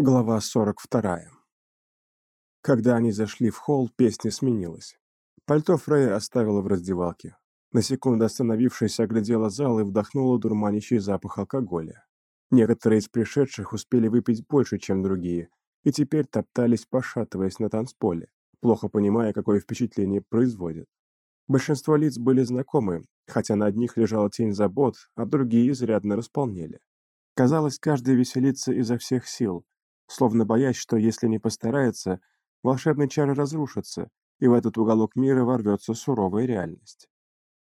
Глава 42. Когда они зашли в холл, песня сменилась. Пальто Фрея оставила в раздевалке. На секунду остановившись, оглядела зал и вдохнула дурманящий запах алкоголя. Некоторые из пришедших успели выпить больше, чем другие, и теперь топтались, пошатываясь на танцполе, плохо понимая, какое впечатление производят. Большинство лиц были знакомы, хотя на одних лежала тень забот, а другие изрядно располнели. Казалось, каждый веселится изо всех сил, словно боясь, что если не постарается, волшебный чар разрушится, и в этот уголок мира ворвется суровая реальность.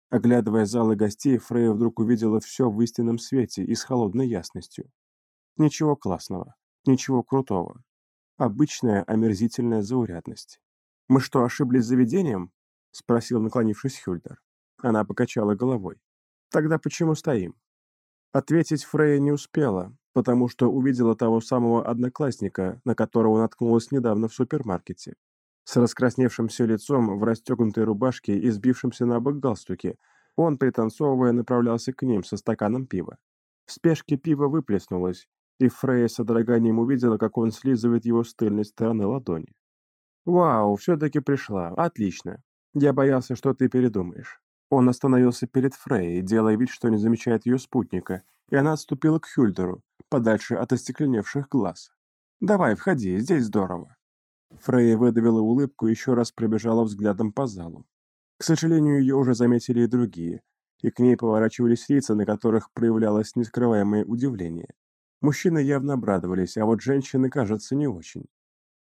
Оглядывая залы гостей, Фрея вдруг увидела все в истинном свете и с холодной ясностью. Ничего классного, ничего крутого. Обычная омерзительная заурядность. «Мы что, ошиблись заведением?» — спросил, наклонившись Хюльдер. Она покачала головой. «Тогда почему стоим?» Ответить Фрея не успела, потому что увидела того самого одноклассника, на которого наткнулась недавно в супермаркете. С раскрасневшимся лицом, в расстегнутой рубашке и сбившимся на бок галстуке, он, пританцовывая, направлялся к ним со стаканом пива. В спешке пиво выплеснулось, и Фрейя с одраганием увидела, как он слизывает его с тыльной стороны ладони. «Вау, все-таки пришла. Отлично. Я боялся, что ты передумаешь». Он остановился перед Фрейей, делая вид, что не замечает ее спутника, и она отступила к Хюльдеру, подальше от остекленевших глаз. «Давай, входи, здесь здорово». Фрейя выдавила улыбку и еще раз пробежала взглядом по залу. К сожалению, ее уже заметили и другие, и к ней поворачивались лица, на которых проявлялось нескрываемое удивление. Мужчины явно обрадовались, а вот женщины, кажется, не очень.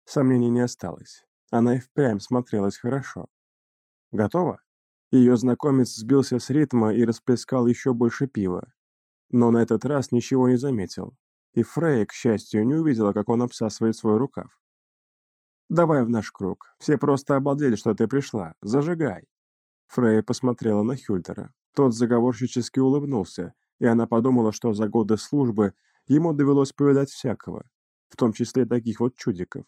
Сомнений не осталось. Она и впрямь смотрелась хорошо. «Готово?» Ее знакомец сбился с ритма и расплескал еще больше пива, но на этот раз ничего не заметил, и Фрейя, к счастью, не увидела, как он обсасывает свой рукав. «Давай в наш круг. Все просто обалдели, что ты пришла. Зажигай!» Фрейя посмотрела на Хюльтера. Тот заговорщически улыбнулся, и она подумала, что за годы службы ему довелось повидать всякого, в том числе таких вот чудиков.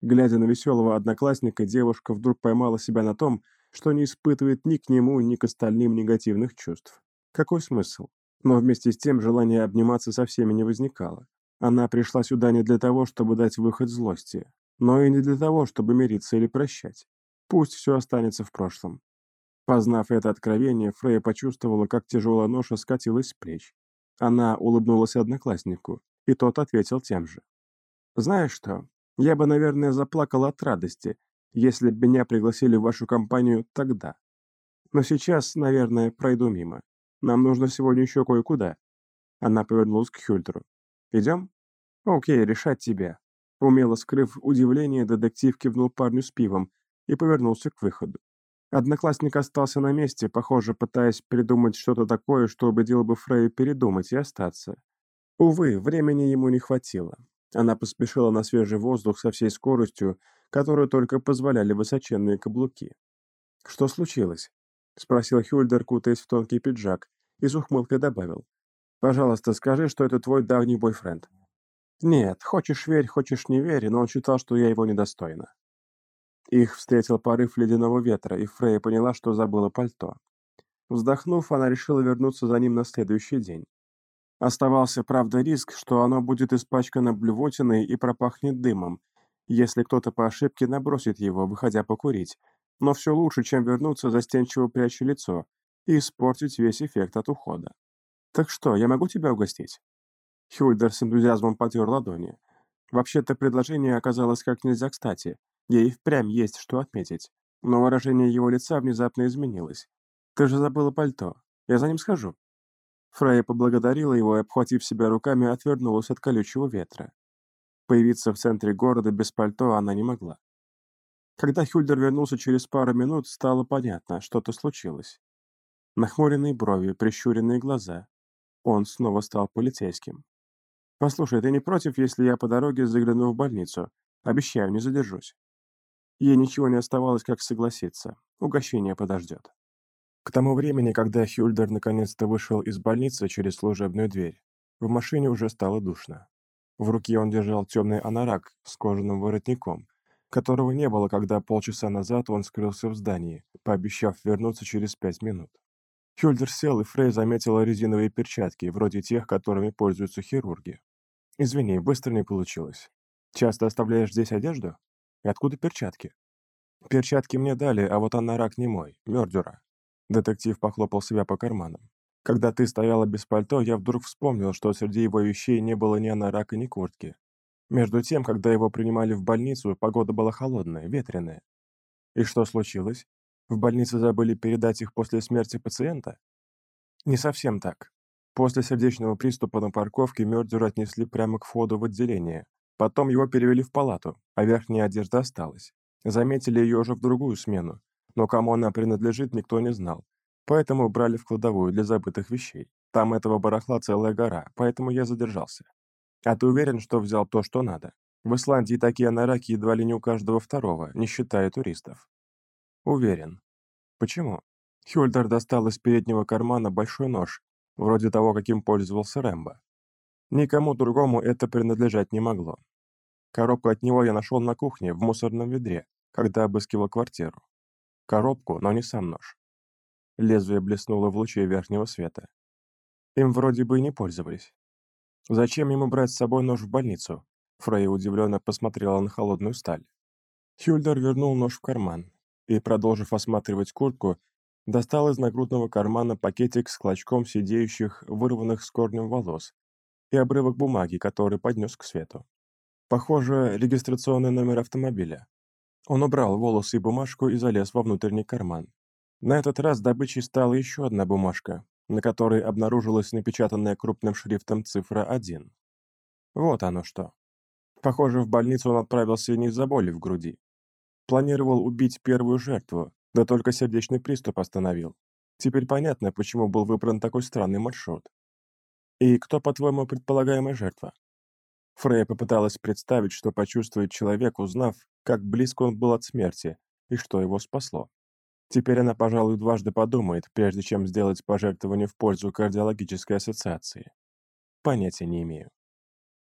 Глядя на веселого одноклассника, девушка вдруг поймала себя на том, что не испытывает ни к нему, ни к остальным негативных чувств. Какой смысл? Но вместе с тем желание обниматься со всеми не возникало. Она пришла сюда не для того, чтобы дать выход злости, но и не для того, чтобы мириться или прощать. Пусть все останется в прошлом. Познав это откровение, Фрея почувствовала, как тяжелая ноша скатилась с плеч. Она улыбнулась однокласснику, и тот ответил тем же. «Знаешь что, я бы, наверное, заплакала от радости, если бы меня пригласили в вашу компанию тогда. Но сейчас, наверное, пройду мимо. Нам нужно сегодня еще кое-куда». Она повернулась к Хюльтеру. «Идем?» «Окей, решать тебе». Умело скрыв удивление, детектив кивнул парню с пивом и повернулся к выходу. Одноклассник остался на месте, похоже, пытаясь придумать что-то такое, что убедило бы Фрейю передумать и остаться. Увы, времени ему не хватило. Она поспешила на свежий воздух со всей скоростью, которую только позволяли высоченные каблуки. «Что случилось?» — спросил Хюльдер, кутаясь в тонкий пиджак, и с ухмылкой добавил. «Пожалуйста, скажи, что это твой давний бойфренд». «Нет, хочешь верь, хочешь не верь, но он считал, что я его недостойна». Их встретил порыв ледяного ветра, и Фрейя поняла, что забыла пальто. Вздохнув, она решила вернуться за ним на следующий день. Оставался, правда, риск, что оно будет испачкано блювотиной и пропахнет дымом, если кто-то по ошибке набросит его, выходя покурить, но все лучше, чем вернуться, застенчиво пряча лицо, и испортить весь эффект от ухода. «Так что, я могу тебя угостить?» Хюльдер с энтузиазмом потер ладони. Вообще-то предложение оказалось как нельзя кстати. Ей впрямь есть что отметить. Но выражение его лица внезапно изменилось. «Ты же забыла пальто. Я за ним схожу». Фрейя поблагодарила его и, обхватив себя руками, отвернулась от колючего ветра. Появиться в центре города без пальто она не могла. Когда Хюльдер вернулся через пару минут, стало понятно, что-то случилось. Нахмуренные брови, прищуренные глаза. Он снова стал полицейским. «Послушай, ты не против, если я по дороге загляну в больницу? Обещаю, не задержусь». Ей ничего не оставалось, как согласиться. Угощение подождет. К тому времени, когда Хюльдер наконец-то вышел из больницы через служебную дверь, в машине уже стало душно. В руке он держал темный анорак с кожаным воротником, которого не было, когда полчаса назад он скрылся в здании, пообещав вернуться через пять минут. Хюльдер сел, и Фрей заметила резиновые перчатки, вроде тех, которыми пользуются хирурги. «Извини, быстро не получилось. Часто оставляешь здесь одежду? И откуда перчатки? Перчатки мне дали, а вот анорак не мой, Мёрдюра. Детектив похлопал себя по карманам. Когда ты стояла без пальто, я вдруг вспомнил, что среди его вещей не было ни анарака, ни куртки. Между тем, когда его принимали в больницу, погода была холодная, ветреная. И что случилось? В больнице забыли передать их после смерти пациента? Не совсем так. После сердечного приступа на парковке Мёрдюра отнесли прямо к входу в отделение. Потом его перевели в палату, а верхняя одежда осталась. Заметили ее уже в другую смену, но кому она принадлежит, никто не знал. Поэтому брали в кладовую для забытых вещей. Там этого барахла целая гора, поэтому я задержался. А ты уверен, что взял то, что надо? В Исландии такие анараки едва ли не у каждого второго, не считая туристов. Уверен. Почему? Хюльдер достал из переднего кармана большой нож, вроде того, каким пользовался Рэмбо. Никому другому это принадлежать не могло. Коробку от него я нашел на кухне, в мусорном ведре, когда обыскивал квартиру. Коробку, но не сам нож. Лезвие блеснуло в луче верхнего света. Им вроде бы и не пользовались. Зачем ему брать с собой нож в больницу? Фрей удивленно посмотрела на холодную сталь. Хюльдер вернул нож в карман и, продолжив осматривать куртку, достал из нагрудного кармана пакетик с клочком сидеющих, вырванных с корнем волос и обрывок бумаги, который поднес к свету. Похоже, регистрационный номер автомобиля. Он убрал волосы и бумажку и залез во внутренний карман. На этот раз добычей стала еще одна бумажка, на которой обнаружилась напечатанная крупным шрифтом цифра 1. Вот оно что. Похоже, в больницу он отправился не из-за боли в груди. Планировал убить первую жертву, да только сердечный приступ остановил. Теперь понятно, почему был выбран такой странный маршрут. И кто, по-твоему, предполагаемая жертва? Фрея попыталась представить, что почувствует человек, узнав, как близко он был от смерти и что его спасло. Теперь она, пожалуй, дважды подумает, прежде чем сделать пожертвование в пользу кардиологической ассоциации. Понятия не имею.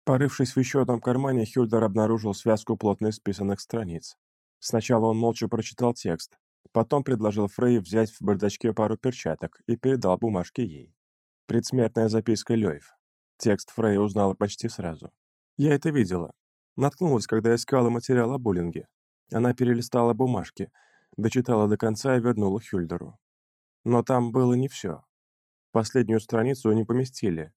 Порывшись в еще одном кармане, Хюльдер обнаружил связку плотно списанных страниц. Сначала он молча прочитал текст, потом предложил Фрей взять в бардачке пару перчаток и передал бумажки ей. Предсмертная записка Лёйв. Текст Фрей узнала почти сразу. Я это видела. Наткнулась, когда искала материал о буллинге. Она перелистала бумажки, дочитала до конца и вернула Хюльдеру. Но там было не все. Последнюю страницу не поместили.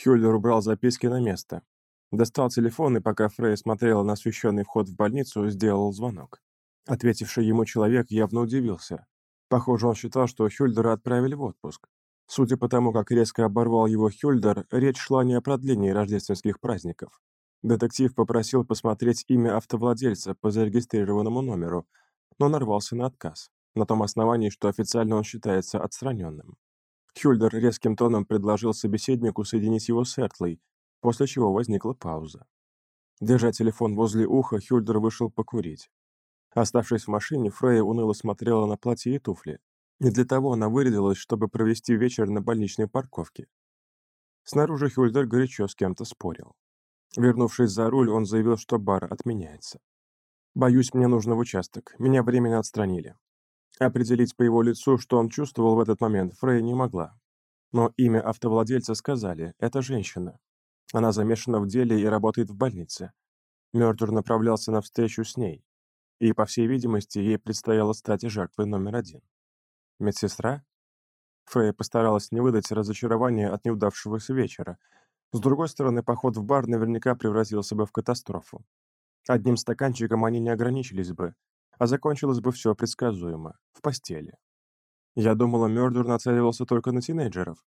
Хюльдер убрал записки на место. Достал телефон, и пока Фрей смотрела на освещенный вход в больницу, сделал звонок. Ответивший ему человек явно удивился. Похоже, он считал, что Хюльдера отправили в отпуск. Судя по тому, как резко оборвал его Хюльдер, речь шла не о продлении рождественских праздников. Детектив попросил посмотреть имя автовладельца по зарегистрированному номеру, но нарвался на отказ, на том основании, что официально он считается отстраненным. Хюльдер резким тоном предложил собеседнику соединить его с Эртлой, после чего возникла пауза. Держа телефон возле уха, Хюльдер вышел покурить. Оставшись в машине, Фрея уныло смотрела на платье и туфли, не для того она вырядилась, чтобы провести вечер на больничной парковке. Снаружи Хюльдер горячо с кем-то спорил. Вернувшись за руль, он заявил, что бар отменяется. «Боюсь, мне нужно в участок. Меня временно отстранили». Определить по его лицу, что он чувствовал в этот момент, Фрей не могла. Но имя автовладельца сказали – это женщина. Она замешана в деле и работает в больнице. Мёрдер направлялся на встречу с ней. И, по всей видимости, ей предстояло стать жертвой номер один. Медсестра? Фрейя постаралась не выдать разочарования от неудавшегося вечера. С другой стороны, поход в бар наверняка превратился бы в катастрофу. Одним стаканчиком они не ограничились бы, а закончилось бы все предсказуемо, в постели. Я думала, Мёрдер нацеливался только на тинейджеров.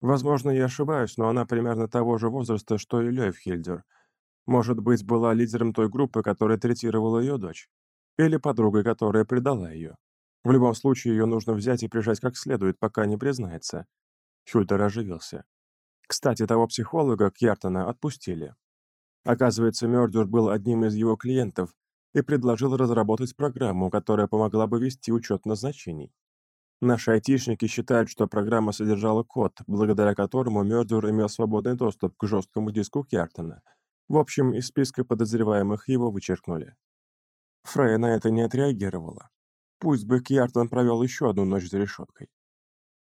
Возможно, я ошибаюсь, но она примерно того же возраста, что и Лёйфхильдер. Может быть, была лидером той группы, которая третировала ее дочь. Или подругой, которая предала ее. В любом случае, ее нужно взять и прижать как следует, пока не признается. Хюльтер оживился. Кстати, того психолога Кьяртона отпустили. Оказывается, Мёрдюр был одним из его клиентов и предложил разработать программу, которая помогла бы вести учет назначений. Наши айтишники считают, что программа содержала код, благодаря которому Мёрдюр имел свободный доступ к жесткому диску Кьяртона. В общем, из списка подозреваемых его вычеркнули. Фрея на это не отреагировала. Пусть бы Кьяртон провел еще одну ночь за решеткой.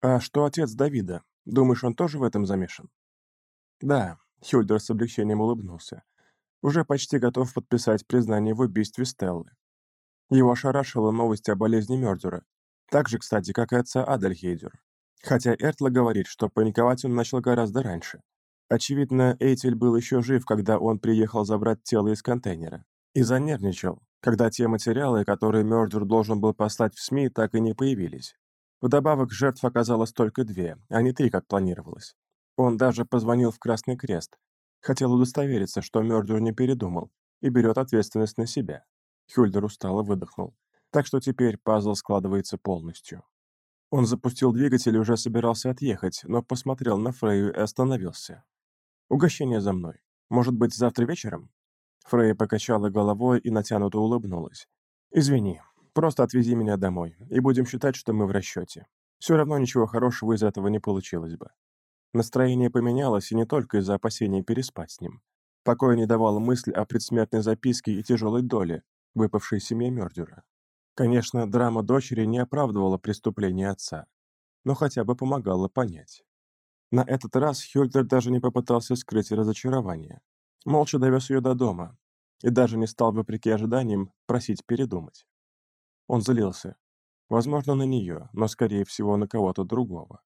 А что отец Давида? Думаешь, он тоже в этом замешан? Да, Хюльдер с облегчением улыбнулся. уже почти готов подписать признание в убийстве Стеллы. Его ошарашила новость о болезни Мёрдера, так же, кстати, как и отца Адальхейдер. Хотя Эртла говорит, что паниковать он начал гораздо раньше. Очевидно, Эйтель был еще жив, когда он приехал забрать тело из контейнера. И занервничал, когда те материалы, которые Мёрдер должен был послать в СМИ, так и не появились. Вдобавок, жертв оказалось только две, а не три, как планировалось. Он даже позвонил в Красный Крест. Хотел удостовериться, что Мёрдер не передумал и берет ответственность на себя. Хюльдер устало выдохнул. Так что теперь пазл складывается полностью. Он запустил двигатель и уже собирался отъехать, но посмотрел на Фрейю и остановился. «Угощение за мной. Может быть, завтра вечером?» Фрейя покачала головой и натянуто улыбнулась. «Извини, Просто отвези меня домой, и будем считать, что мы в расчете. Все равно ничего хорошего из этого не получилось бы. Настроение поменялось, и не только из-за опасения переспать с ним. Покоя не давала мысль о предсмертной записке и тяжелой доле, выпавшей семье Мёрдера. Конечно, драма дочери не оправдывала преступление отца, но хотя бы помогала понять. На этот раз Хюльдер даже не попытался скрыть разочарование. Молча довез ее до дома и даже не стал, вопреки ожиданиям, просить передумать. Он злился. Возможно, на нее, но, скорее всего, на кого-то другого.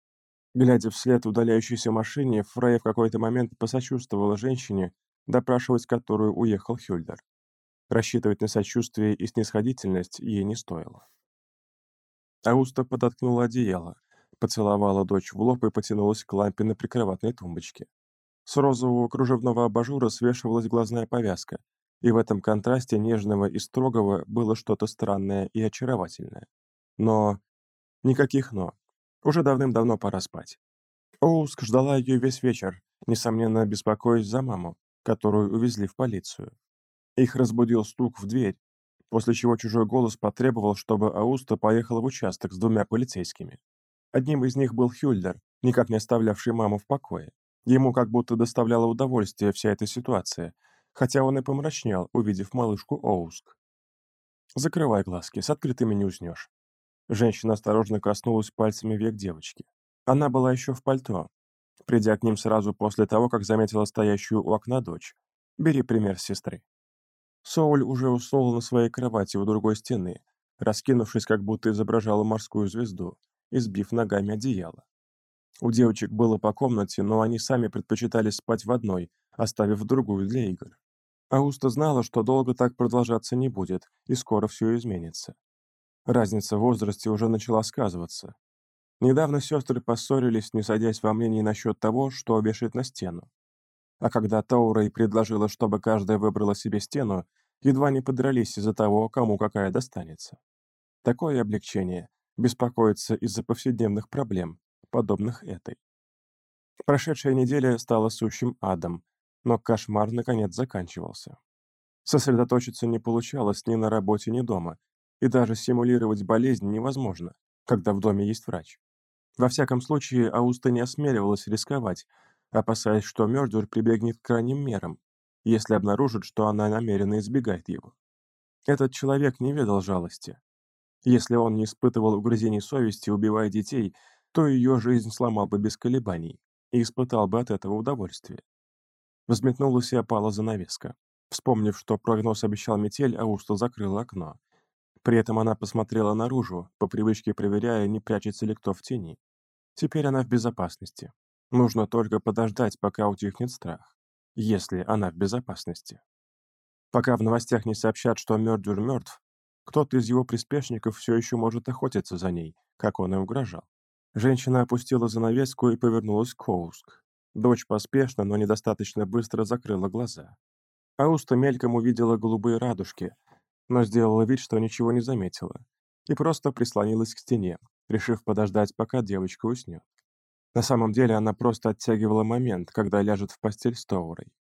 Глядя вслед удаляющейся машине, Фрей в какой-то момент посочувствовала женщине, допрашивать которую уехал Хюльдер. Рассчитывать на сочувствие и снисходительность ей не стоило. Ауста подоткнула одеяло, поцеловала дочь в лоб и потянулась к лампе на прикроватной тумбочке. С розового кружевного абажура свешивалась глазная повязка, и в этом контрасте нежного и строгого было что-то странное и очаровательное. Но... Никаких «но». Уже давным-давно пора спать. Оуск ждала ее весь вечер, несомненно, беспокоясь за маму, которую увезли в полицию. Их разбудил стук в дверь, после чего чужой голос потребовал, чтобы Ауста поехала в участок с двумя полицейскими. Одним из них был Хюльдер, никак не оставлявший маму в покое. Ему как будто доставляла удовольствие вся эта ситуация, хотя он и помрачнел, увидев малышку Оуск. «Закрывай глазки, с открытыми не уснешь». Женщина осторожно коснулась пальцами век девочки. Она была еще в пальто, придя к ним сразу после того, как заметила стоящую у окна дочь. «Бери пример с сестры». Соуль уже уснул на своей кровати у другой стены, раскинувшись, как будто изображала морскую звезду, и сбив ногами одеяло. У девочек было по комнате, но они сами предпочитали спать в одной, оставив другую для игр. Ауста знала, что долго так продолжаться не будет, и скоро все изменится. Разница в возрасте уже начала сказываться. Недавно сестры поссорились, не садясь во мнении насчет того, что вешать на стену. А когда Таурой предложила, чтобы каждая выбрала себе стену, едва не подрались из-за того, кому какая достанется. Такое облегчение беспокоиться из-за повседневных проблем, подобных этой. Прошедшая неделя стала сущим адом, но кошмар наконец заканчивался. Сосредоточиться не получалось ни на работе, ни дома, и даже симулировать болезнь невозможно, когда в доме есть врач. Во всяком случае, Ауста не осмеливалась рисковать, опасаясь, что Мёрдер прибегнет к крайним мерам, если обнаружит, что она намеренно избегает его. Этот человек не ведал жалости. Если он не испытывал угрызений совести, убивая детей, то ее жизнь сломал бы без колебаний и испытал бы от этого удовольствие. Взметнулась и опала занавеска. Вспомнив, что прогноз обещал метель, Ауста закрыла окно. При этом она посмотрела наружу, по привычке проверяя, не прячется ли кто в тени. Теперь она в безопасности. Нужно только подождать, пока утихнет страх. Если она в безопасности. Пока в новостях не сообщат, что Мёрдюр мертв, кто-то из его приспешников все еще может охотиться за ней, как он и угрожал. Женщина опустила занавеску и повернулась к Хоуск. Дочь поспешно, но недостаточно быстро закрыла глаза. Ауста мельком увидела голубые радужки, но сделала вид, что ничего не заметила, и просто прислонилась к стене, решив подождать, пока девочка уснет. На самом деле она просто оттягивала момент, когда ляжет в постель с Тоурой.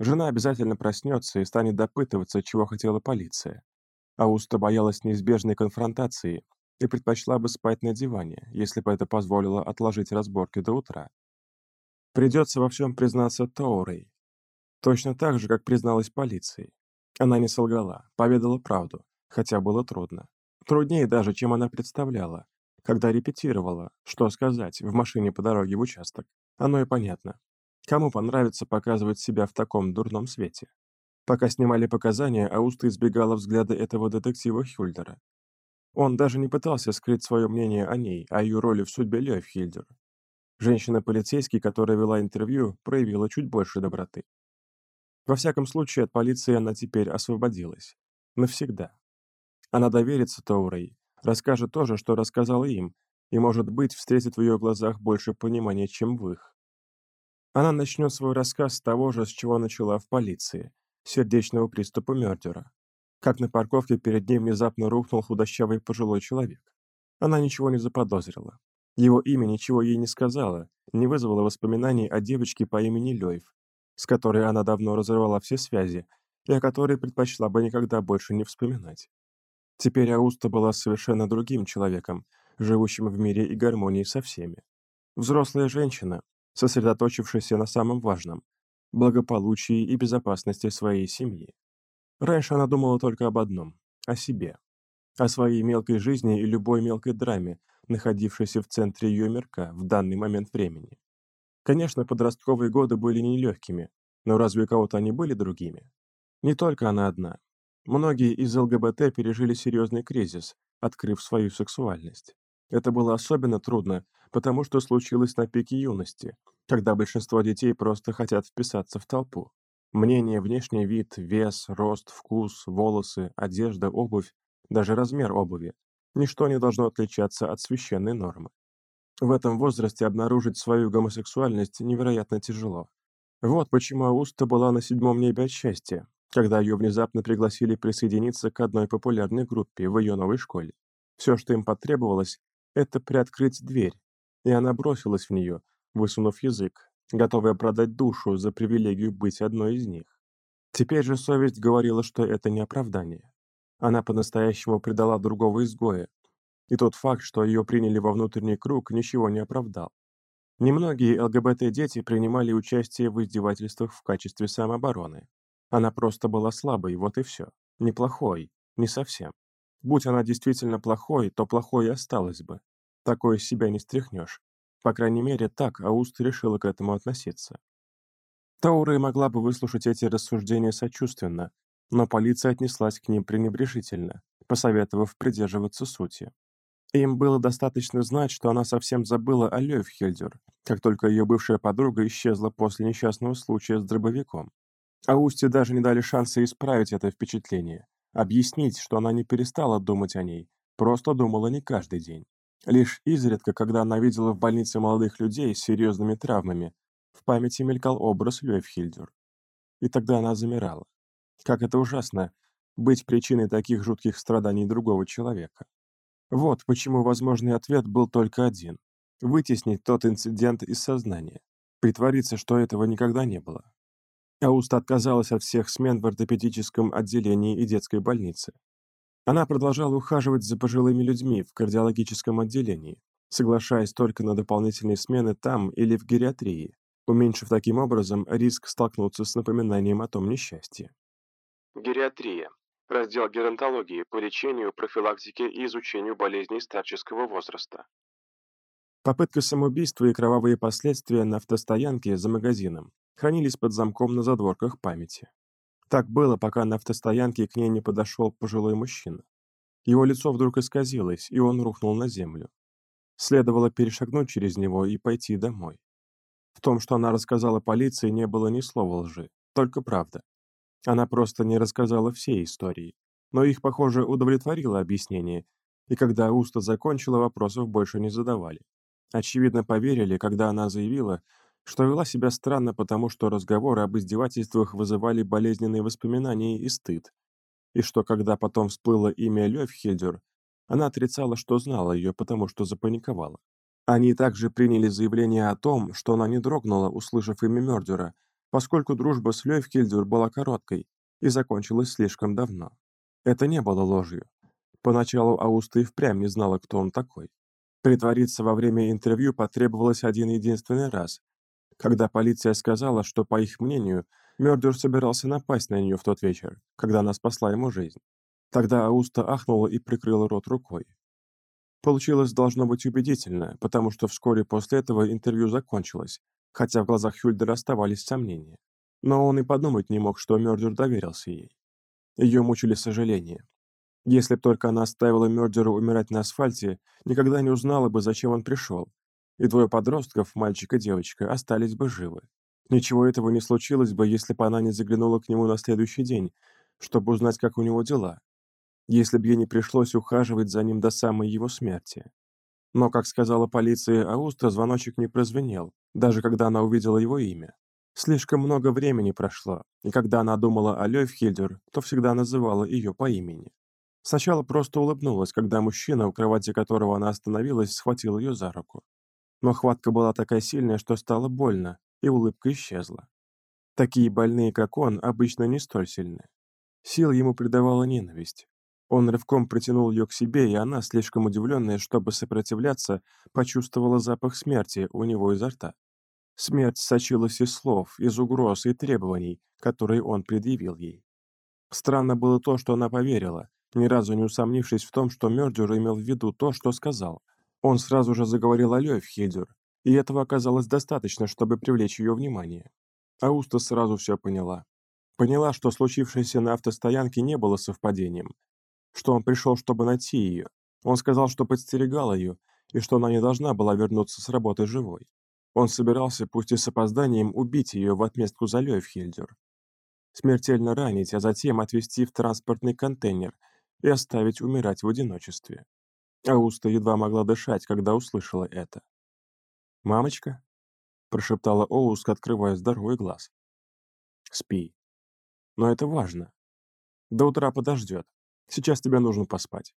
Жена обязательно проснется и станет допытываться, чего хотела полиция. Ауста боялась неизбежной конфронтации и предпочла бы спать на диване, если бы это позволило отложить разборки до утра. Придется во всем признаться Тоурей. Точно так же, как призналась полиции. Она не солгала, поведала правду, хотя было трудно. Труднее даже, чем она представляла. Когда репетировала, что сказать, в машине по дороге в участок, оно и понятно. Кому понравится показывать себя в таком дурном свете? Пока снимали показания, Ауста избегала взгляда этого детектива Хюльдера. Он даже не пытался скрыть свое мнение о ней, о ее роли в судьбе Лёйфхильдер. Женщина-полицейский, которая вела интервью, проявила чуть больше доброты. Во всяком случае, от полиции она теперь освободилась. Навсегда. Она доверится Тоурей, расскажет то же, что рассказала им, и, может быть, встретит в ее глазах больше понимания, чем в их. Она начнет свой рассказ с того же, с чего начала в полиции – сердечного приступа Мёрдера. Как на парковке перед ней внезапно рухнул худощавый пожилой человек. Она ничего не заподозрила. Его имя ничего ей не сказала, не вызвало воспоминаний о девочке по имени Лёйв, с которой она давно разорвала все связи и о которой предпочла бы никогда больше не вспоминать. Теперь Ауста была совершенно другим человеком, живущим в мире и гармонии со всеми. Взрослая женщина, сосредоточившаяся на самом важном – благополучии и безопасности своей семьи. Раньше она думала только об одном – о себе, о своей мелкой жизни и любой мелкой драме, находившейся в центре ее мирка в данный момент времени. Конечно, подростковые годы были нелегкими, но разве у кого-то они были другими? Не только она одна. Многие из ЛГБТ пережили серьезный кризис, открыв свою сексуальность. Это было особенно трудно, потому что случилось на пике юности, когда большинство детей просто хотят вписаться в толпу. Мнение, внешний вид, вес, рост, вкус, волосы, одежда, обувь, даже размер обуви – ничто не должно отличаться от священной нормы. В этом возрасте обнаружить свою гомосексуальность невероятно тяжело. Вот почему Ауста была на седьмом небе от счастья, когда ее внезапно пригласили присоединиться к одной популярной группе в ее новой школе. Все, что им потребовалось, это приоткрыть дверь, и она бросилась в нее, высунув язык, готовая продать душу за привилегию быть одной из них. Теперь же совесть говорила, что это не оправдание. Она по-настоящему предала другого изгоя, и тот факт, что ее приняли во внутренний круг, ничего не оправдал. Немногие ЛГБТ-дети принимали участие в издевательствах в качестве самообороны. Она просто была слабой, вот и все. Неплохой, не совсем. Будь она действительно плохой, то плохой и осталась бы. Такое себя не стряхнешь. По крайней мере, так Ауст решила к этому относиться. Таура могла бы выслушать эти рассуждения сочувственно, но полиция отнеслась к ним пренебрежительно, посоветовав придерживаться сути. Им было достаточно знать, что она совсем забыла о Лёвхельдер, как только ее бывшая подруга исчезла после несчастного случая с дробовиком. А Усте даже не дали шанса исправить это впечатление, объяснить, что она не перестала думать о ней, просто думала не каждый день. Лишь изредка, когда она видела в больнице молодых людей с серьезными травмами, в памяти мелькал образ Лёвхильдер. И тогда она замирала. Как это ужасно — быть причиной таких жутких страданий другого человека. Вот почему возможный ответ был только один – вытеснить тот инцидент из сознания, притвориться, что этого никогда не было. Ауста отказалась от всех смен в ортопедическом отделении и детской больнице. Она продолжала ухаживать за пожилыми людьми в кардиологическом отделении, соглашаясь только на дополнительные смены там или в гериатрии, уменьшив таким образом риск столкнуться с напоминанием о том несчастье. Гериатрия раздел геронтологии по лечению, профилактике и изучению болезней старческого возраста. Попытка самоубийства и кровавые последствия на автостоянке за магазином хранились под замком на задворках памяти. Так было, пока на автостоянке к ней не подошел пожилой мужчина. Его лицо вдруг исказилось, и он рухнул на землю. Следовало перешагнуть через него и пойти домой. В том, что она рассказала полиции, не было ни слова лжи, только правда. Она просто не рассказала всей истории, но их, похоже, удовлетворило объяснение, и когда Уста закончила, вопросов больше не задавали. Очевидно, поверили, когда она заявила, что вела себя странно, потому что разговоры об издевательствах вызывали болезненные воспоминания и стыд, и что когда потом всплыло имя Лёвхельдер, она отрицала, что знала ее, потому что запаниковала. Они также приняли заявление о том, что она не дрогнула, услышав имя Мёрдера, поскольку дружба с Лёйфкельдюр была короткой и закончилась слишком давно. Это не было ложью. Поначалу Ауста и впрямь не знала, кто он такой. Притвориться во время интервью потребовалось один единственный раз, когда полиция сказала, что, по их мнению, Мёрдер собирался напасть на нее в тот вечер, когда она спасла ему жизнь. Тогда Ауста ахнула и прикрыла рот рукой. Получилось должно быть убедительно, потому что вскоре после этого интервью закончилось, хотя в глазах Хюльдера оставались сомнения. Но он и подумать не мог, что Мёрдер доверился ей. Ее мучили сожаления. Если б только она оставила Мёрдеру умирать на асфальте, никогда не узнала бы, зачем он пришел. И двое подростков, мальчик и девочка, остались бы живы. Ничего этого не случилось бы, если бы она не заглянула к нему на следующий день, чтобы узнать, как у него дела. Если бы ей не пришлось ухаживать за ним до самой его смерти. Но, как сказала полиция Ауста, звоночек не прозвенел, даже когда она увидела его имя. Слишком много времени прошло, и когда она думала о Лёйфхильдер, то всегда называла ее по имени. Сначала просто улыбнулась, когда мужчина, у кровати которого она остановилась, схватил ее за руку. Но хватка была такая сильная, что стало больно, и улыбка исчезла. Такие больные, как он, обычно не столь сильны. Сил ему придавала ненависть. Он рывком притянул ее к себе, и она, слишком удивленная, чтобы сопротивляться, почувствовала запах смерти у него изо рта. Смерть сочилась из слов, из угроз и требований, которые он предъявил ей. Странно было то, что она поверила, ни разу не усомнившись в том, что Мёрдюр имел в виду то, что сказал. Он сразу же заговорил о Лёйфхильдер, и этого оказалось достаточно, чтобы привлечь ее внимание. Ауста сразу все поняла. Поняла, что случившееся на автостоянке не было совпадением, что он пришел, чтобы найти ее. Он сказал, что подстерегал ее, и что она не должна была вернуться с работы живой. Он собирался, пусть и с опозданием, убить ее в отместку за Лёйфхильдер. Смертельно ранить, а затем отвезти в транспортный контейнер и оставить умирать в одиночестве. Ауста едва могла дышать, когда услышала это. «Мамочка?» — прошептала Оуск, открывая здоровый глаз. «Спи. Но это важно. До утра подождет. Сейчас тебе нужно поспать».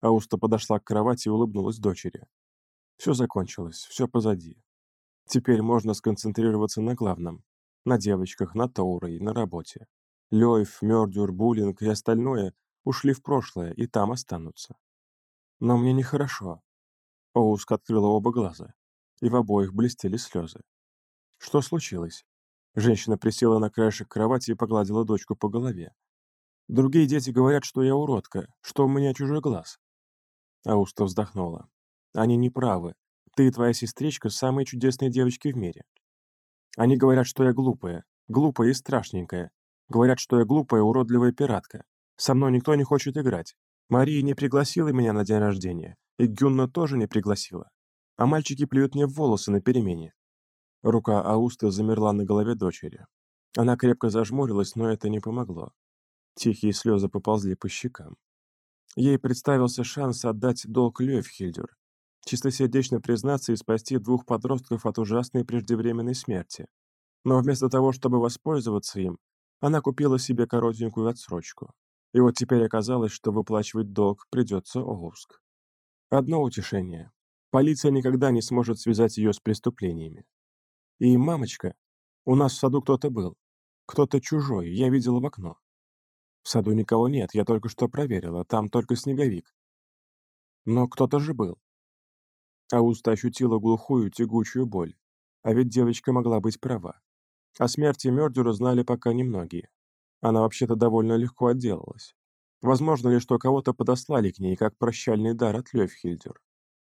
Ауста подошла к кровати и улыбнулась дочери. Все закончилось, все позади. Теперь можно сконцентрироваться на главном. На девочках, на Тоуре и на работе. Лёйф, Мёрдюр, Буллинг и остальное ушли в прошлое и там останутся. Но мне нехорошо. Оуск открыла оба глаза, и в обоих блестели слезы. Что случилось? Женщина присела на краешек кровати и погладила дочку по голове. Другие дети говорят, что я уродка, что у меня чужой глаз. Ауста вздохнула. Они не правы. Ты и твоя сестричка – самые чудесные девочки в мире. Они говорят, что я глупая, глупая и страшненькая. Говорят, что я глупая, уродливая пиратка. Со мной никто не хочет играть. Мария не пригласила меня на день рождения, и Гюнна тоже не пригласила. А мальчики плюют мне в волосы на перемене. Рука Ауста замерла на голове дочери. Она крепко зажмурилась, но это не помогло. Тихие слезы поползли по щекам. Ей представился шанс отдать долг Лёвхильдер, чистосердечно признаться и спасти двух подростков от ужасной преждевременной смерти. Но вместо того, чтобы воспользоваться им, она купила себе коротенькую отсрочку. И вот теперь оказалось, что выплачивать долг придется Оуск. Одно утешение. Полиция никогда не сможет связать ее с преступлениями. И, мамочка, у нас в саду кто-то был. Кто-то чужой, я видела в окно. В саду никого нет, я только что проверила, там только снеговик. Но кто-то же был. Ауста ощутила глухую, тягучую боль. А ведь девочка могла быть права. О смерти Мёрдюра знали пока немногие. Она вообще-то довольно легко отделалась. Возможно ли, что кого-то подослали к ней, как прощальный дар от Лёвхильдер?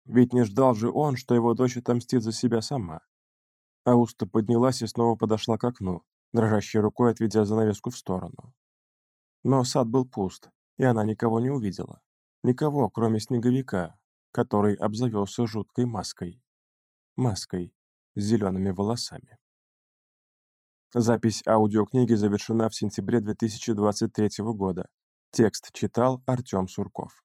Ведь не ждал же он, что его дочь отомстит за себя сама. Ауста поднялась и снова подошла к окну, дрожащей рукой отведя занавеску в сторону. Но сад был пуст, и она никого не увидела. Никого, кроме снеговика, который обзавелся жуткой маской. Маской с зелеными волосами. Запись аудиокниги завершена в сентябре 2023 года. Текст читал Артем Сурков.